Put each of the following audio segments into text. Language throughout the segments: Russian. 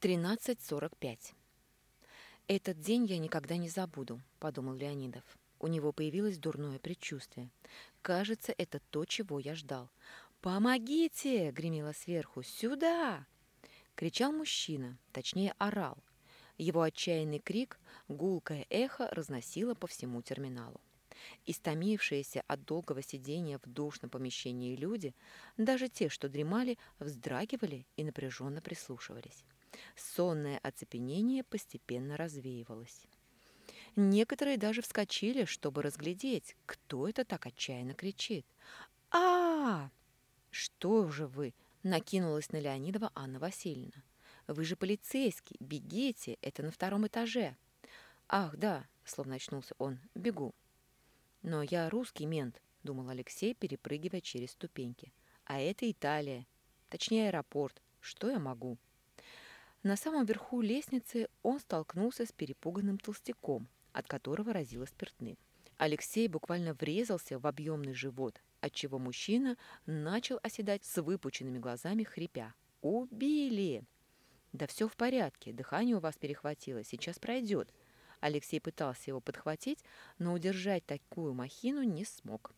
13.45. «Этот день я никогда не забуду», — подумал Леонидов. У него появилось дурное предчувствие. «Кажется, это то, чего я ждал». «Помогите!» — гремело сверху. «Сюда!» — кричал мужчина, точнее орал. Его отчаянный крик, гулкое эхо разносило по всему терминалу. Истомившиеся от долгого сидения в душном помещении люди, даже те, что дремали, вздрагивали и напряженно прислушивались. Сонное оцепенение постепенно развеивалось. Некоторые даже вскочили, чтобы разглядеть, кто это так отчаянно кричит. а, -а, -а «Что же вы?» — накинулась на Леонидова Анна Васильевна. «Вы же полицейский, бегите, это на втором этаже». «Ах, да», — словно очнулся он, — «бегу». «Но я русский мент», — думал Алексей, перепрыгивая через ступеньки. «А это Италия, точнее аэропорт. Что я могу?» На самом верху лестницы он столкнулся с перепуганным толстяком, от которого разило спиртным. Алексей буквально врезался в объемный живот, отчего мужчина начал оседать с выпученными глазами, хрипя. «Убили!» «Да все в порядке, дыхание у вас перехватило, сейчас пройдет». Алексей пытался его подхватить, но удержать такую махину не смог.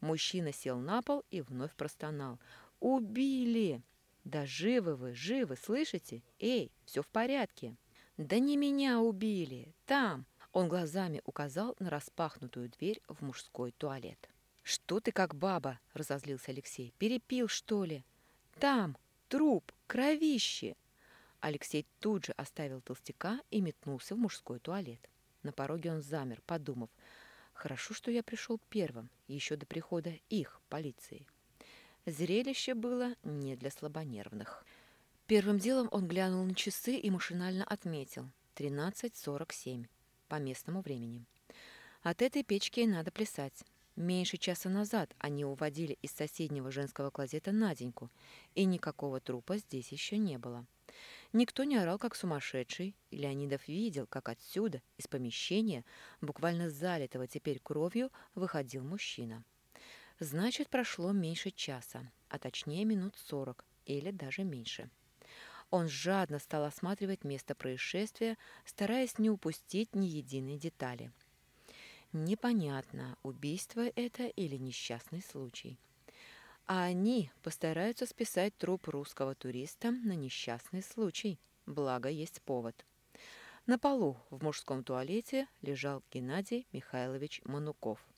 Мужчина сел на пол и вновь простонал. «Убили!» «Да живы вы, живы, слышите? Эй, все в порядке!» «Да не меня убили! Там!» Он глазами указал на распахнутую дверь в мужской туалет. «Что ты как баба?» – разозлился Алексей. «Перепил, что ли?» «Там! Труп! Кровище!» Алексей тут же оставил толстяка и метнулся в мужской туалет. На пороге он замер, подумав, «Хорошо, что я пришел первым, еще до прихода их, полиции». Зрелище было не для слабонервных. Первым делом он глянул на часы и машинально отметил 13.47 по местному времени. От этой печки надо плясать. Меньше часа назад они уводили из соседнего женского клозета Наденьку, и никакого трупа здесь еще не было. Никто не орал, как сумасшедший, Леонидов видел, как отсюда, из помещения, буквально залитого теперь кровью, выходил мужчина. Значит, прошло меньше часа, а точнее минут сорок или даже меньше. Он жадно стал осматривать место происшествия, стараясь не упустить ни единой детали. Непонятно, убийство это или несчастный случай. А они постараются списать труп русского туриста на несчастный случай, благо есть повод. На полу в мужском туалете лежал Геннадий Михайлович Мануков –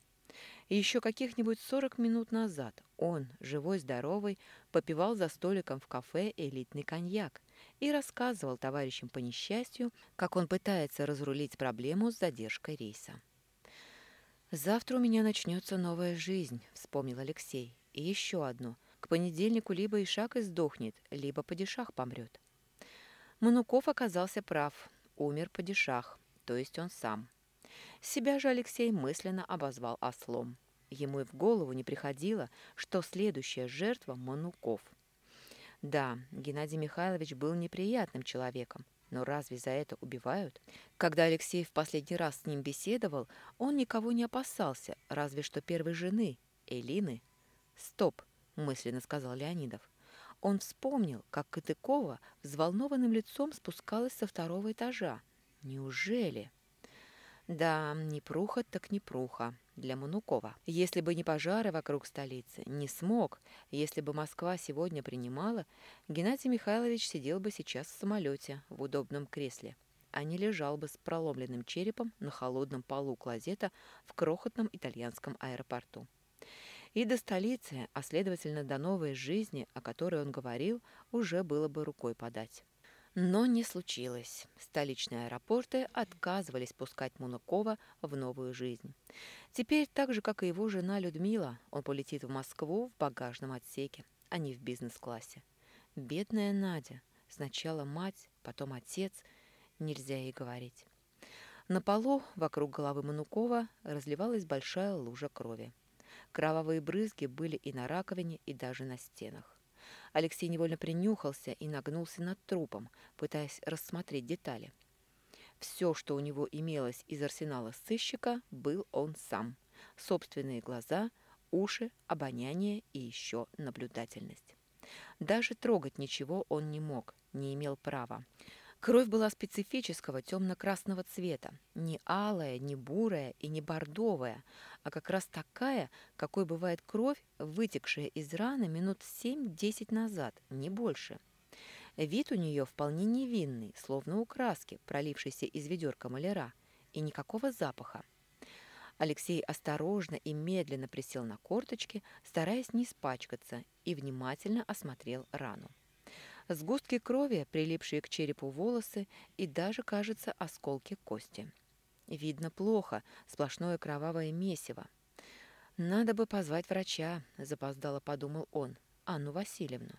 и еще каких-нибудь сорок минут назад он, живой-здоровый, попивал за столиком в кафе элитный коньяк и рассказывал товарищам по несчастью, как он пытается разрулить проблему с задержкой рейса. «Завтра у меня начнется новая жизнь», — вспомнил Алексей. «И еще одно. К понедельнику либо Ишак издохнет, либо Падишах помрет». Мануков оказался прав. Умер Падишах, то есть он сам. Себя же Алексей мысленно обозвал ослом. Ему и в голову не приходило, что следующая жертва – Мануков. Да, Геннадий Михайлович был неприятным человеком, но разве за это убивают? Когда Алексей в последний раз с ним беседовал, он никого не опасался, разве что первой жены, Элины. «Стоп!» – мысленно сказал Леонидов. Он вспомнил, как Катыкова взволнованным лицом спускалась со второго этажа. Неужели? Да, не пруха, так не пруха для Манукова. Если бы не пожары вокруг столицы, не смог, если бы Москва сегодня принимала, Геннадий Михайлович сидел бы сейчас в самолете в удобном кресле, а не лежал бы с проломленным черепом на холодном полу клозета в крохотном итальянском аэропорту. И до столицы, а следовательно до новой жизни, о которой он говорил, уже было бы рукой подать. Но не случилось. Столичные аэропорты отказывались пускать Мунакова в новую жизнь. Теперь, так же, как и его жена Людмила, он полетит в Москву в багажном отсеке, а не в бизнес-классе. Бедная Надя. Сначала мать, потом отец. Нельзя ей говорить. На полу вокруг головы Манукова разливалась большая лужа крови. Кровавые брызги были и на раковине, и даже на стенах. Алексей невольно принюхался и нагнулся над трупом, пытаясь рассмотреть детали. Все, что у него имелось из арсенала сыщика, был он сам. Собственные глаза, уши, обоняние и еще наблюдательность. Даже трогать ничего он не мог, не имел права. Кровь была специфического темно-красного цвета, не алая, не бурая и не бордовая, а как раз такая, какой бывает кровь, вытекшая из раны минут 7-10 назад, не больше. Вид у нее вполне невинный, словно у краски, пролившейся из ведерка маляра, и никакого запаха. Алексей осторожно и медленно присел на корточки, стараясь не испачкаться, и внимательно осмотрел рану. Сгустки крови, прилипшие к черепу волосы и даже, кажется, осколки кости. Видно плохо, сплошное кровавое месиво. «Надо бы позвать врача», — запоздало подумал он, Анну Васильевну.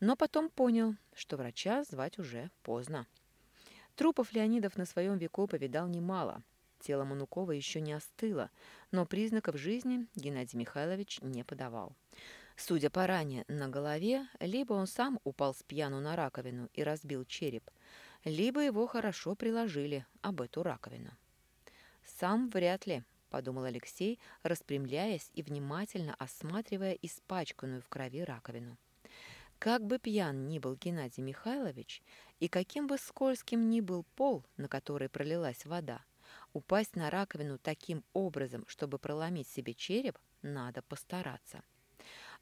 Но потом понял, что врача звать уже поздно. Трупов Леонидов на своем веку повидал немало. Тело Манукова еще не остыло, но признаков жизни Геннадий Михайлович не подавал. Судя по ране на голове, либо он сам упал с пьяну на раковину и разбил череп, либо его хорошо приложили об эту раковину. «Сам вряд ли», — подумал Алексей, распрямляясь и внимательно осматривая испачканную в крови раковину. Как бы пьян ни был Геннадий Михайлович, и каким бы скользким ни был пол, на который пролилась вода, упасть на раковину таким образом, чтобы проломить себе череп, надо постараться.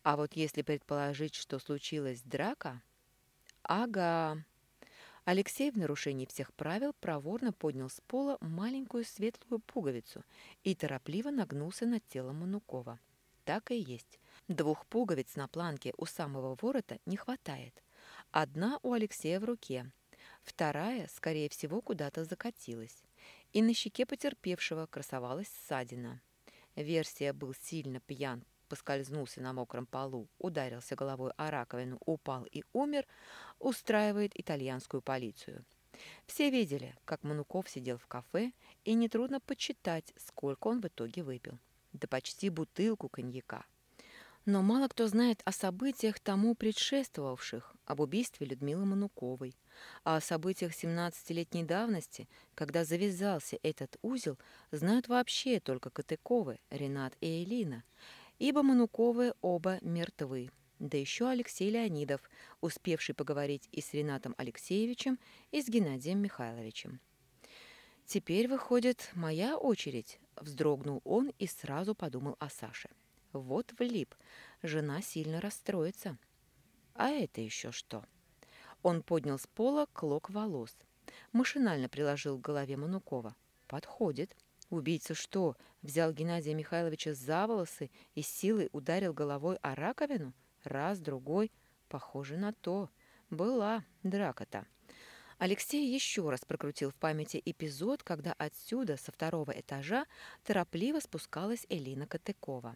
А вот если предположить, что случилась драка... Ага. Алексей в нарушении всех правил проворно поднял с пола маленькую светлую пуговицу и торопливо нагнулся над телом Манукова. Так и есть. Двух пуговиц на планке у самого ворота не хватает. Одна у Алексея в руке, вторая, скорее всего, куда-то закатилась. И на щеке потерпевшего красовалась ссадина. Версия был сильно пьян поскользнулся на мокром полу, ударился головой о раковину, упал и умер, устраивает итальянскую полицию. Все видели, как Мануков сидел в кафе, и нетрудно подсчитать, сколько он в итоге выпил. Да почти бутылку коньяка. Но мало кто знает о событиях тому предшествовавших, об убийстве Людмилы Мануковой, а о событиях 17-летней давности, когда завязался этот узел, знают вообще только Катыковы, Ренат и Элина – ибо Мануковы оба мертвы. Да еще Алексей Леонидов, успевший поговорить и с Ренатом Алексеевичем, и с Геннадием Михайловичем. «Теперь, выходит, моя очередь», — вздрогнул он и сразу подумал о Саше. «Вот влип. Жена сильно расстроится». «А это еще что?» Он поднял с пола клок волос. Машинально приложил к голове Манукова. «Подходит». Убийца что, взял Геннадия Михайловича за волосы и силой ударил головой о раковину? Раз, другой. Похоже на то. Была драка-то. Алексей еще раз прокрутил в памяти эпизод, когда отсюда, со второго этажа, торопливо спускалась Элина Катыкова.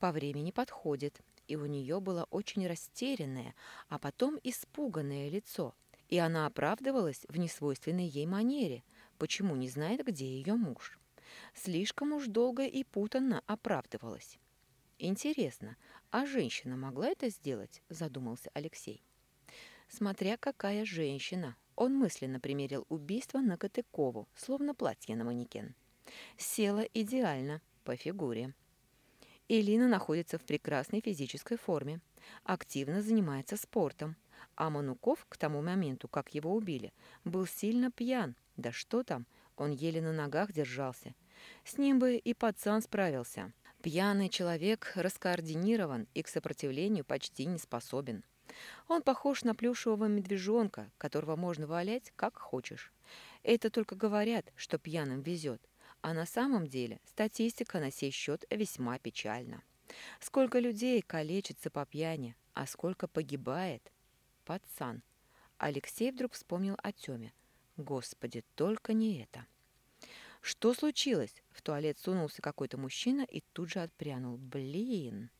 По времени подходит, и у нее было очень растерянное, а потом испуганное лицо, и она оправдывалась в несвойственной ей манере, почему не знает, где ее муж. Слишком уж долго и путанно оправдывалась. «Интересно, а женщина могла это сделать?» – задумался Алексей. Смотря какая женщина. Он мысленно примерил убийство на Катыкову, словно платье на манекен. Села идеально, по фигуре. Элина находится в прекрасной физической форме, активно занимается спортом, а Мануков к тому моменту, как его убили, был сильно пьян. Да что там, он еле на ногах держался с ним бы и пацан справился. Пьяный человек раскоординирован и к сопротивлению почти не способен. Он похож на плюшевого медвежонка, которого можно валять как хочешь. Это только говорят, что пьяным везет. А на самом деле статистика на сей счет весьма печальна. Сколько людей калечится по пьяни, а сколько погибает. Пацан. Алексей вдруг вспомнил о Тёме. Господи, только не это. «Что случилось?» В туалет сунулся какой-то мужчина и тут же отпрянул. «Блин!»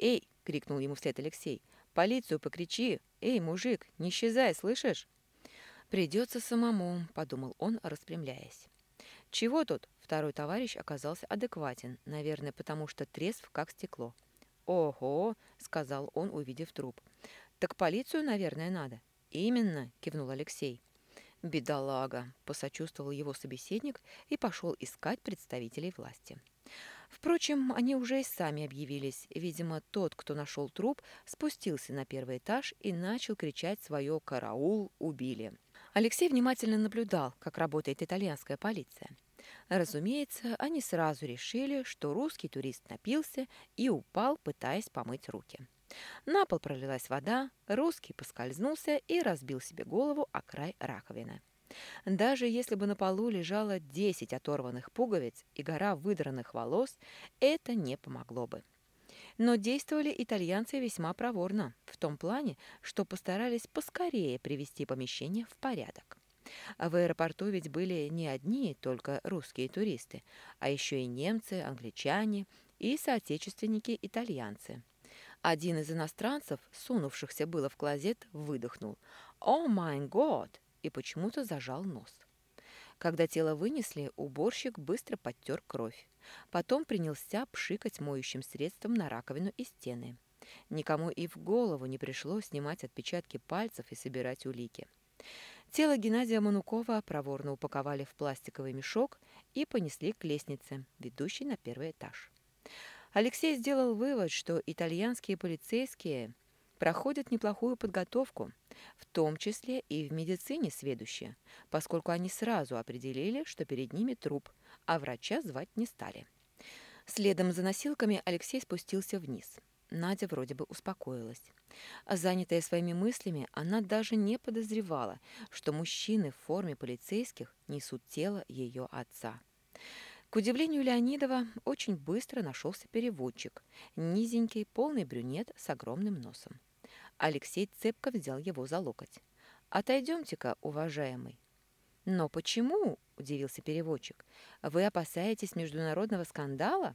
«Эй!» — крикнул ему вслед Алексей. «Полицию покричи! Эй, мужик, не исчезай, слышишь?» «Придется самому», — подумал он, распрямляясь. «Чего тут?» — второй товарищ оказался адекватен, наверное, потому что трезв, как стекло. «Ого!» — сказал он, увидев труп. «Так полицию, наверное, надо». «Именно!» — кивнул Алексей. «Бедолага!» – посочувствовал его собеседник и пошел искать представителей власти. Впрочем, они уже и сами объявились. Видимо, тот, кто нашел труп, спустился на первый этаж и начал кричать свое «караул! Убили!». Алексей внимательно наблюдал, как работает итальянская полиция. Разумеется, они сразу решили, что русский турист напился и упал, пытаясь помыть руки. На пол пролилась вода, русский поскользнулся и разбил себе голову о край раковины. Даже если бы на полу лежало 10 оторванных пуговиц и гора выдранных волос, это не помогло бы. Но действовали итальянцы весьма проворно, в том плане, что постарались поскорее привести помещение в порядок. В аэропорту ведь были не одни только русские туристы, а еще и немцы, англичане и соотечественники-итальянцы. Один из иностранцев, сунувшихся было в клозет, выдохнул «О май год!» и почему-то зажал нос. Когда тело вынесли, уборщик быстро подтер кровь. Потом принялся пшикать моющим средством на раковину и стены. Никому и в голову не пришло снимать отпечатки пальцев и собирать улики. Тело Геннадия Манукова проворно упаковали в пластиковый мешок и понесли к лестнице, ведущей на первый этаж. Алексей сделал вывод, что итальянские полицейские проходят неплохую подготовку, в том числе и в медицине сведущие, поскольку они сразу определили, что перед ними труп, а врача звать не стали. Следом за носилками Алексей спустился вниз. Надя вроде бы успокоилась. Занятая своими мыслями, она даже не подозревала, что мужчины в форме полицейских несут тело ее отца. К удивлению Леонидова, очень быстро нашелся переводчик, низенький, полный брюнет с огромным носом. Алексей цепко взял его за локоть. «Отойдемте-ка, уважаемый». «Но почему?» – удивился переводчик. «Вы опасаетесь международного скандала?»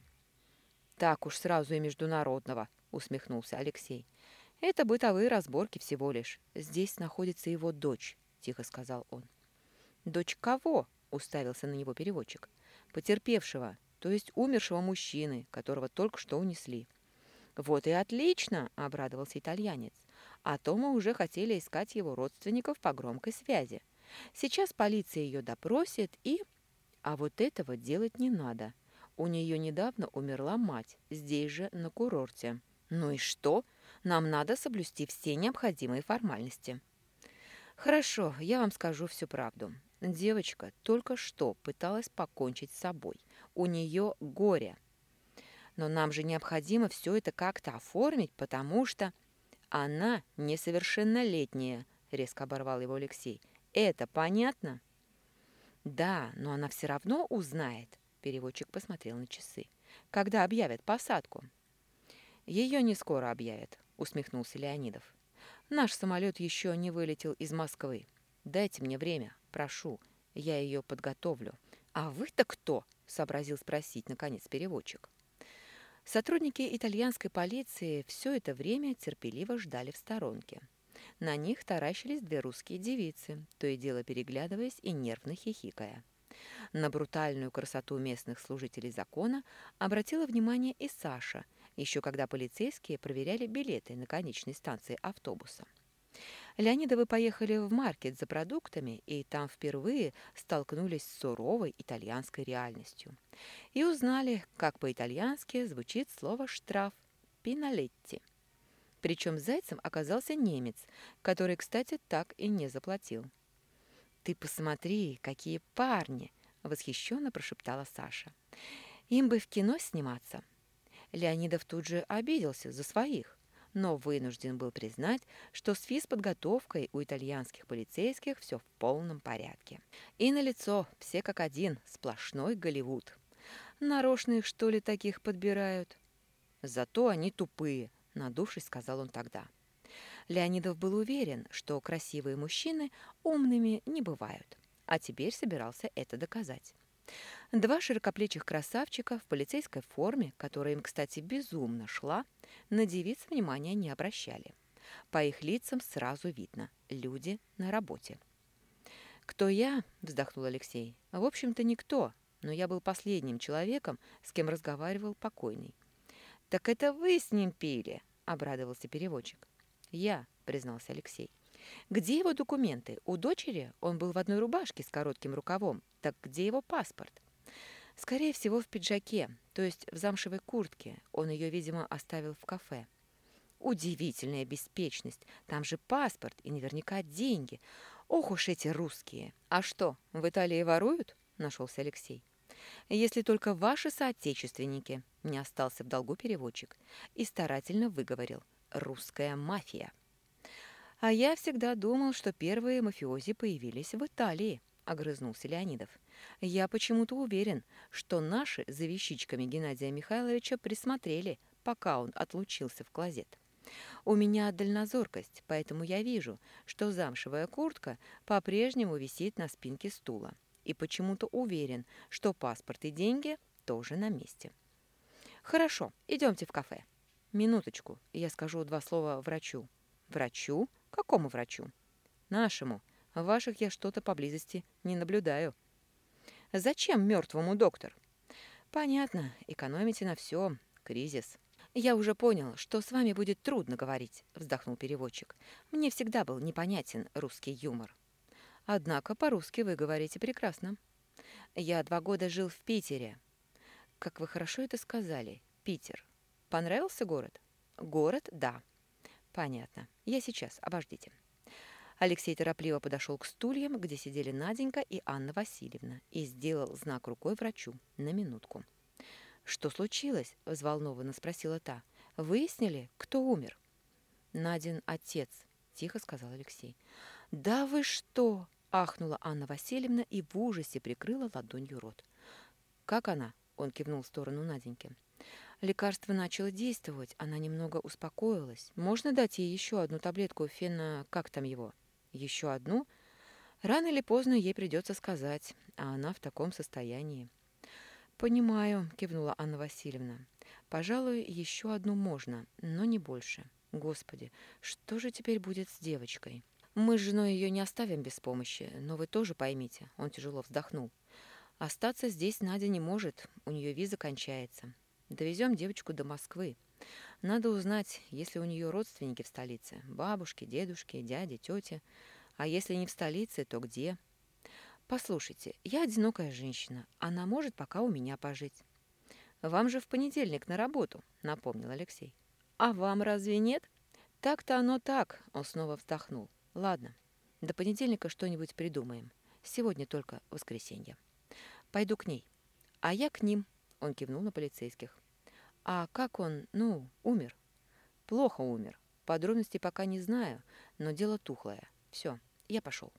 «Так уж сразу и международного», – усмехнулся Алексей. «Это бытовые разборки всего лишь. Здесь находится его дочь», – тихо сказал он. «Дочь кого?» – уставился на него переводчик потерпевшего, то есть умершего мужчины, которого только что унесли. «Вот и отлично!» – обрадовался итальянец. «А то мы уже хотели искать его родственников по громкой связи. Сейчас полиция ее допросит и...» «А вот этого делать не надо. У нее недавно умерла мать, здесь же, на курорте». «Ну и что? Нам надо соблюсти все необходимые формальности». «Хорошо, я вам скажу всю правду. Девочка только что пыталась покончить с собой. У нее горе. Но нам же необходимо все это как-то оформить, потому что... Она несовершеннолетняя, резко оборвал его Алексей. Это понятно? Да, но она все равно узнает, переводчик посмотрел на часы. Когда объявят посадку? Ее не скоро объявят, усмехнулся Леонидов. Наш самолет еще не вылетел из Москвы. Дайте мне время, прошу, я ее подготовлю. А вы-то кто? сообразил спросить, наконец, переводчик. Сотрудники итальянской полиции все это время терпеливо ждали в сторонке. На них таращились две русские девицы, то и дело переглядываясь и нервно хихикая. На брутальную красоту местных служителей закона обратила внимание и Саша, еще когда полицейские проверяли билеты на конечной станции автобуса. Леонидовы поехали в маркет за продуктами и там впервые столкнулись с суровой итальянской реальностью. И узнали, как по-итальянски звучит слово «штраф» – «пиналетти». Причем зайцем оказался немец, который, кстати, так и не заплатил. «Ты посмотри, какие парни!» – восхищенно прошептала Саша. «Им бы в кино сниматься». Леонидов тут же обиделся за своих но вынужден был признать, что с физподготовкой у итальянских полицейских все в полном порядке. И на лицо все как один, сплошной Голливуд. Нарочно их, что ли, таких подбирают? Зато они тупые, надувшись, сказал он тогда. Леонидов был уверен, что красивые мужчины умными не бывают, а теперь собирался это доказать. Два широкоплечих красавчика в полицейской форме, которая им, кстати, безумно шла, на девиц внимания не обращали. По их лицам сразу видно – люди на работе. «Кто я?» – вздохнул Алексей. «В общем-то, никто, но я был последним человеком, с кем разговаривал покойный». «Так это вы с ним пили?» – обрадовался переводчик. «Я», – признался Алексей. «Где его документы? У дочери? Он был в одной рубашке с коротким рукавом. Так где его паспорт?» Скорее всего, в пиджаке, то есть в замшевой куртке. Он ее, видимо, оставил в кафе. Удивительная беспечность. Там же паспорт и наверняка деньги. Ох уж эти русские. А что, в Италии воруют? Нашелся Алексей. Если только ваши соотечественники, не остался в долгу переводчик, и старательно выговорил «русская мафия». А я всегда думал, что первые мафиози появились в Италии, огрызнулся Леонидов. Я почему-то уверен, что наши за вещичками Геннадия Михайловича присмотрели, пока он отлучился в клозет. У меня дальнозоркость, поэтому я вижу, что замшевая куртка по-прежнему висит на спинке стула. И почему-то уверен, что паспорт и деньги тоже на месте. Хорошо, идемте в кафе. Минуточку, я скажу два слова врачу. Врачу? Какому врачу? Нашему. Ваших я что-то поблизости не наблюдаю. Зачем мертвому доктор? Понятно, экономите на все. Кризис. «Я уже понял, что с вами будет трудно говорить», — вздохнул переводчик. «Мне всегда был непонятен русский юмор». «Однако по-русски вы говорите прекрасно». «Я два года жил в Питере». «Как вы хорошо это сказали. Питер. Понравился город?» «Город, да». «Понятно. Я сейчас. Обождите». Алексей торопливо подошел к стульям, где сидели Наденька и Анна Васильевна, и сделал знак рукой врачу на минутку. «Что случилось?» – взволнованно спросила та. «Выяснили, кто умер?» «Надин отец», – тихо сказал Алексей. «Да вы что?» – ахнула Анна Васильевна и в ужасе прикрыла ладонью рот. «Как она?» – он кивнул в сторону Наденьки. Лекарство начало действовать, она немного успокоилась. Можно дать ей еще одну таблетку фена... как там его? Еще одну? Рано или поздно ей придется сказать, а она в таком состоянии. «Понимаю», — кивнула Анна Васильевна. «Пожалуй, еще одну можно, но не больше. Господи, что же теперь будет с девочкой?» «Мы с женой ее не оставим без помощи, но вы тоже поймите», — он тяжело вздохнул. «Остаться здесь Надя не может, у нее виза кончается. Довезем девочку до Москвы. Надо узнать, есть ли у нее родственники в столице, бабушки, дедушки, дяди, тети. А если не в столице, то где?» «Послушайте, я одинокая женщина. Она может пока у меня пожить». «Вам же в понедельник на работу», — напомнил Алексей. «А вам разве нет?» «Так-то оно так», — он снова вздохнул. «Ладно, до понедельника что-нибудь придумаем. Сегодня только воскресенье. Пойду к ней». «А я к ним», — он кивнул на полицейских. «А как он, ну, умер?» «Плохо умер. Подробностей пока не знаю, но дело тухлое. Все, я пошел».